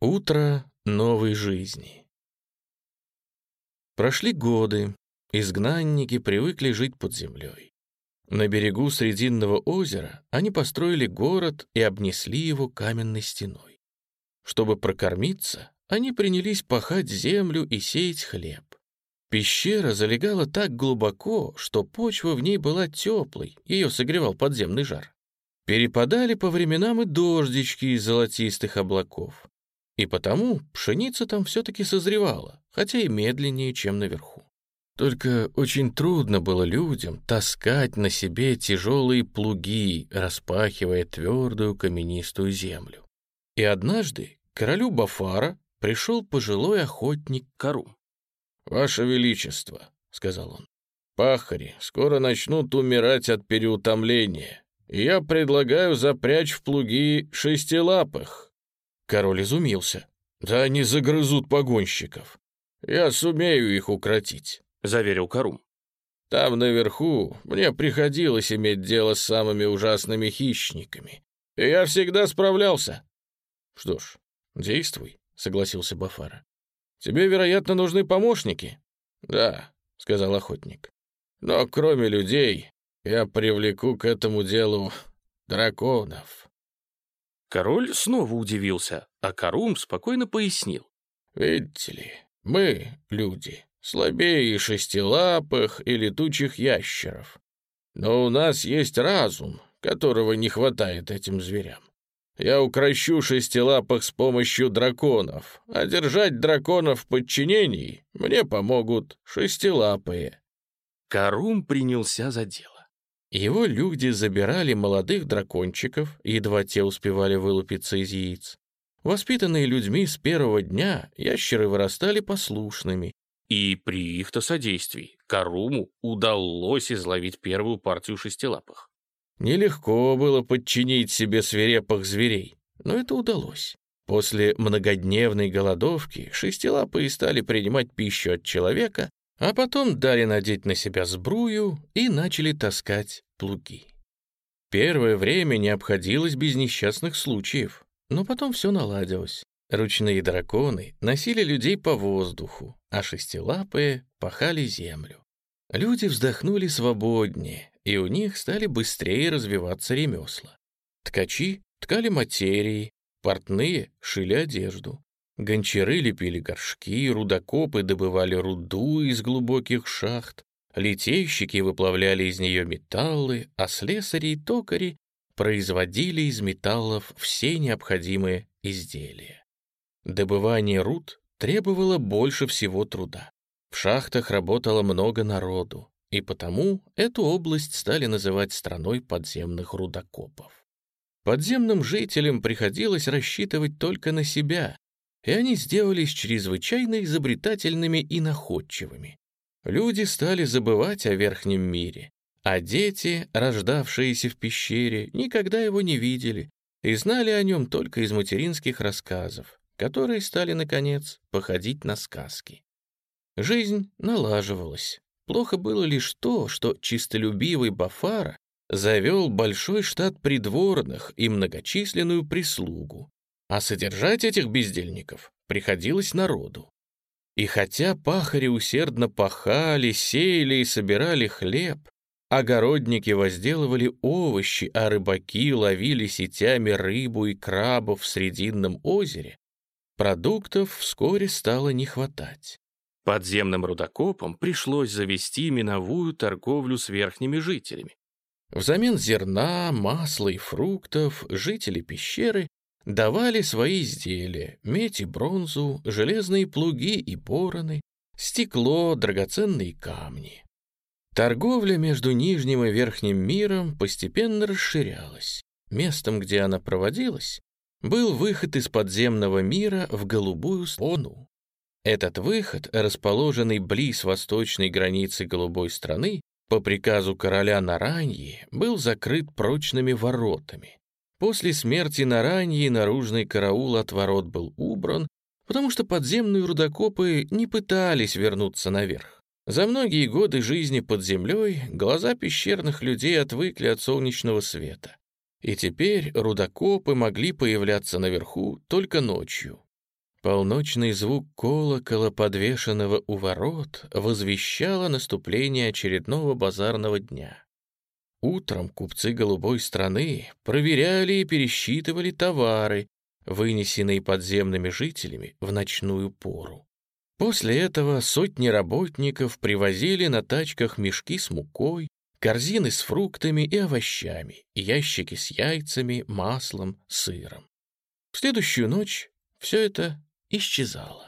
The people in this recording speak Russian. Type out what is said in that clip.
Утро новой жизни. Прошли годы, изгнанники привыкли жить под землей. На берегу Срединного озера они построили город и обнесли его каменной стеной. Чтобы прокормиться, они принялись пахать землю и сеять хлеб. Пещера залегала так глубоко, что почва в ней была теплой, ее согревал подземный жар. Перепадали по временам и дождички из золотистых облаков. И потому пшеница там все-таки созревала, хотя и медленнее, чем наверху. Только очень трудно было людям таскать на себе тяжелые плуги, распахивая твердую каменистую землю. И однажды королю Бафара пришел пожилой охотник Карум. «Ваше Величество», — сказал он, — «пахари скоро начнут умирать от переутомления, и я предлагаю запрячь в плуги шестилапых». Король изумился. «Да они загрызут погонщиков. Я сумею их укротить», — заверил Карум. «Там наверху мне приходилось иметь дело с самыми ужасными хищниками, и я всегда справлялся». «Что ж, действуй», — согласился Бафара. «Тебе, вероятно, нужны помощники?» «Да», — сказал охотник. «Но кроме людей я привлеку к этому делу драконов». Король снова удивился, а Карум спокойно пояснил. «Видите ли, мы, люди, слабее и шестилапых и летучих ящеров. Но у нас есть разум, которого не хватает этим зверям. Я укращу шестилапых с помощью драконов, а держать драконов в подчинении мне помогут шестилапые». Карум принялся за дело. Его люди забирали молодых дракончиков, едва те успевали вылупиться из яиц. Воспитанные людьми с первого дня, ящеры вырастали послушными, и при их-то содействии Каруму удалось изловить первую партию шестилапых. Нелегко было подчинить себе свирепых зверей, но это удалось. После многодневной голодовки шестилапые стали принимать пищу от человека, а потом дали надеть на себя сбрую и начали таскать плуги. Первое время не обходилось без несчастных случаев, но потом все наладилось. Ручные драконы носили людей по воздуху, а шестилапые пахали землю. Люди вздохнули свободнее, и у них стали быстрее развиваться ремесла. Ткачи ткали материи, портные шили одежду. Гончары лепили горшки, рудокопы добывали руду из глубоких шахт, литейщики выплавляли из нее металлы, а слесари и токари производили из металлов все необходимые изделия. Добывание руд требовало больше всего труда. В шахтах работало много народу, и потому эту область стали называть страной подземных рудокопов. Подземным жителям приходилось рассчитывать только на себя, и они сделались чрезвычайно изобретательными и находчивыми. Люди стали забывать о верхнем мире, а дети, рождавшиеся в пещере, никогда его не видели и знали о нем только из материнских рассказов, которые стали, наконец, походить на сказки. Жизнь налаживалась. Плохо было лишь то, что чистолюбивый Бафара завел большой штат придворных и многочисленную прислугу, а содержать этих бездельников приходилось народу. И хотя пахари усердно пахали, сеяли и собирали хлеб, огородники возделывали овощи, а рыбаки ловили сетями рыбу и крабов в Срединном озере, продуктов вскоре стало не хватать. Подземным рудокопам пришлось завести миновую торговлю с верхними жителями. Взамен зерна, масла и фруктов жители пещеры давали свои изделия, медь и бронзу, железные плуги и бороны, стекло, драгоценные камни. Торговля между нижним и верхним миром постепенно расширялась. Местом, где она проводилась, был выход из подземного мира в голубую страну. Этот выход, расположенный близ восточной границы голубой страны, по приказу короля Нараньи, был закрыт прочными воротами. После смерти Нараньи наружный караул от ворот был убран, потому что подземные рудокопы не пытались вернуться наверх. За многие годы жизни под землей глаза пещерных людей отвыкли от солнечного света. И теперь рудокопы могли появляться наверху только ночью. Полночный звук колокола, подвешенного у ворот, возвещало наступление очередного базарного дня. Утром купцы голубой страны проверяли и пересчитывали товары, вынесенные подземными жителями в ночную пору. После этого сотни работников привозили на тачках мешки с мукой, корзины с фруктами и овощами, ящики с яйцами, маслом, сыром. В следующую ночь все это исчезало.